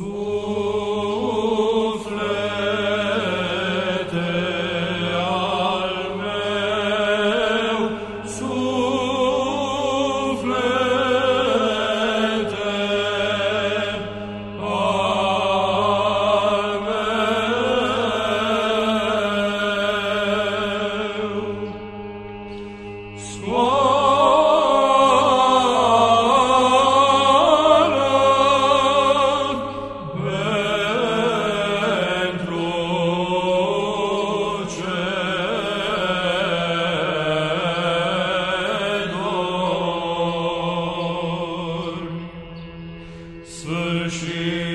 Sua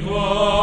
glory.